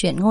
Chuyện ngôn